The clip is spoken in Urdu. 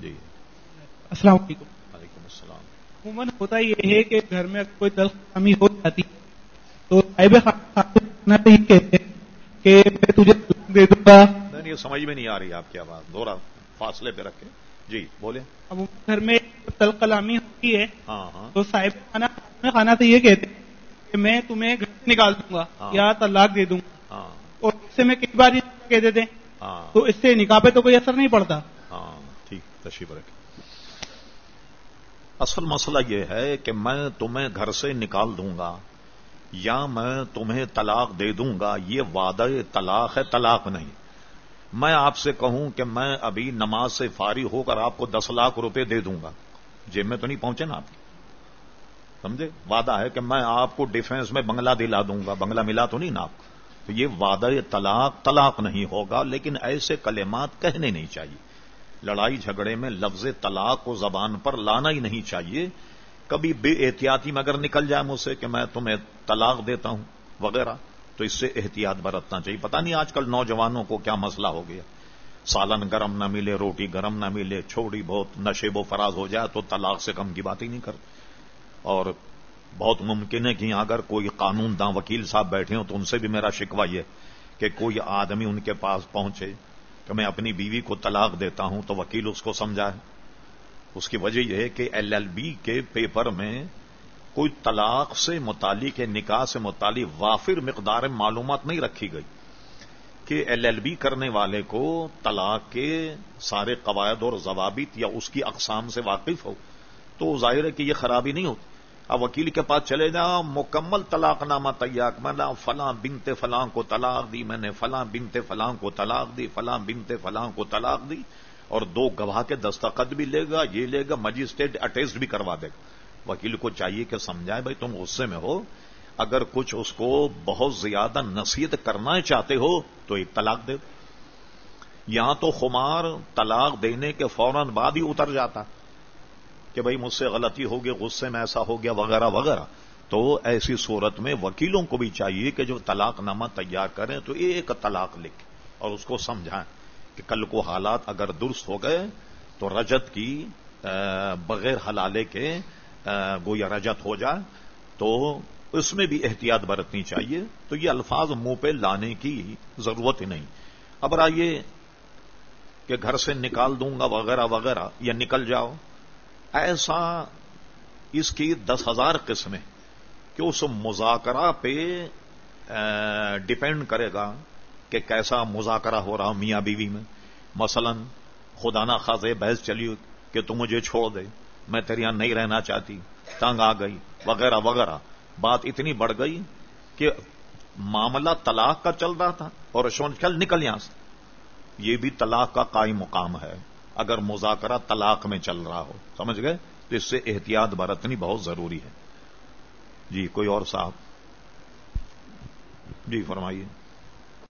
جی۔ السلام علیکم۔ وعلیکم السلام۔ عموماً ہوتا یہ ہے کہ گھر میں کوئی تلخ کمی ہو جاتی تو صاحب کہتے ہیں کہ میں تجھے دے دوں گا۔ نہیں یہ سمجھ میں نہیں آ رہی آپ کی آواز۔ دورا فاصلے پہ رکھے جی بولے اب گھر میں تلخ کلامی ہوتی ہے ہاں ہاں۔ تو صاحب خانہ خانہ سے یہ کہتے کہ میں تمہیں گھر سے نکال دوں گا ہاں۔ یا طلاق دے دوں گا۔ اور اس سے میں کئی بار یہ کہہ دیتے تو اس سے نکاح پہ تو کوئی اثر نہیں پڑتا۔ تشریف رکھے اصل مسئلہ یہ ہے کہ میں تمہیں گھر سے نکال دوں گا یا میں تمہیں طلاق دے دوں گا، یہ وعدہ طلاق ہے، طلاق نہیں۔ میں آپ سے کہوں کہ میں ابھی نماز سے فارغ ہو کر آپ کو دس لاکھ روپے دے دوں گا۔ جیب میں تو نہیں پہنچے نا آپ سمجھے؟ وعدہ ہے کہ میں آپ کو ڈیفینس میں بنگلہ دلا دوں گا۔ بنگلہ ملا تو نہیں نا آپ کو؟ تو یہ وعدہ طلاق طلاق نہیں ہوگا، لیکن ایسے کلمات کہنے نہیں چاہیے۔ لڑائی جھگڑے میں لفظ طلاق کو زبان پر لانا ہی نہیں چاہیے۔ کبھی بے احتیاطی میں اگر نکل جائے مجھ سے کہ میں تمہیں طلاق دیتا ہوں وغیرہ، تو اس سے احتیاط برتنا چاہیے۔ پتہ نہیں آج کل نوجوانوں کو کیا مسئلہ ہو گیا۔ سالن گرم نہ ملے، روٹی گرم نہ ملے، چھوڑی بہت نشے و فراز ہو جائے تو طلاق سے کم کی بات ہی نہیں کرتے اور بہت ممکن ہے کہ اگر کوئی قانون داں وکیل صاحب بیٹھے ہوں تو ان سے بھی میرا شکوہ یہ کہ کوئی آدمی ان کے پاس پہنچے۔ کہ میں اپنی بیوی کو طلاق دیتا ہوں تو وکیل اس کو سمجھائے۔ اس کی وجہ یہ ہے کہ ایل ایل بی کے پیپر میں کوئی طلاق سے متعلق نکاح سے متعلق وافر مقدار معلومات نہیں رکھی گئی کہ ایل ایل بی کرنے والے کو طلاق کے سارے قواعد اور ضوابط یا اس کی اقسام سے واقف ہو۔ تو ظاہر ہے کہ یہ خرابی نہیں ہوتی۔ اب وکیل کے پاس چلے جا مکمل طلاق نامہ تیار، میں نے فلاں بنتے فلاں کو طلاق دی، میں نے فلاں بنتے فلاں کو طلاق دی، فلاں بنتے فلاں کو طلاق دی، اور دو گواہ کے دستخط بھی لے گا، یہ لے گا، مجسٹریٹ اٹیسٹ بھی کروا دے گا۔ وکیل کو چاہیے کہ سمجھائے، بھائی تم غصے میں ہو، اگر کچھ اس کو بہت زیادہ نصیحت کرنا چاہتے ہو، تو ایک طلاق دے۔ یہاں تو خمار طلاق دینے کے فوراً بعد ہی اتر جاتا۔ کہ بھائی مجھ سے غلطی ہو گئی، غصے میں ایسا ہو گیا، وغیرہ وغیرہ۔ تو ایسی صورت میں وکیلوں کو بھی چاہیے کہ جو طلاق نامہ تیار کریں تو ایک طلاق لکھ اور اس کو سمجھائیں کہ کل کو حالات اگر درست ہو گئے تو رجت کی بغیر حلالے کے گویا رجت ہو جائے۔ تو اس میں بھی احتیاط برتنی چاہیے۔ تو یہ الفاظ منہ پہ لانے کی ضرورت ہی نہیں۔ اب آئیے کہ گھر سے نکال دوں گا، وغیرہ وغیرہ، یا نکل جاؤ۔ ایسا اس کی دس ہزار قسمیں کہ اس مذاکرہ پہ ڈپینڈ کرے گا کہ کیسا مذاکرہ ہو رہا میاں بیوی میں۔ مثلا، خدا نہ خاص بحث چلی کہ تم مجھے چھوڑ دے، میں تیرے یہاں نہیں رہنا چاہتی، تنگ آ گئی، وغیرہ وغیرہ۔ بات اتنی بڑھ گئی کہ معاملہ طلاق کا چل رہا تھا اور چل نکل یہاں سے۔ یہ بھی طلاق کا قائم مقام ہے۔ اگر مذاکرہ طلاق میں چل رہا ہو، سمجھ گئے؟ تو اس سے احتیاط برتنی بہت ضروری ہے۔ جی کوئی اور صاحب؟ جی فرمائیے۔